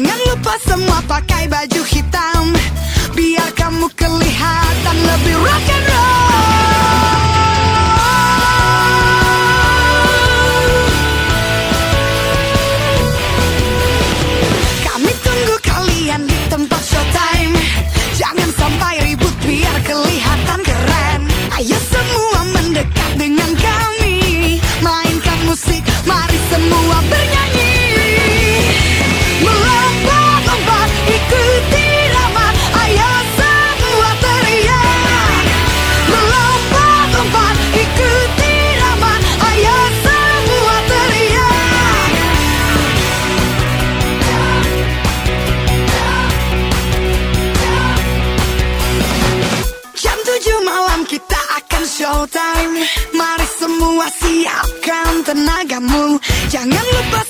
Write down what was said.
Jangan lupa semua pakai baju showtime Mari semua siapkan tenagamu. Jangan lupa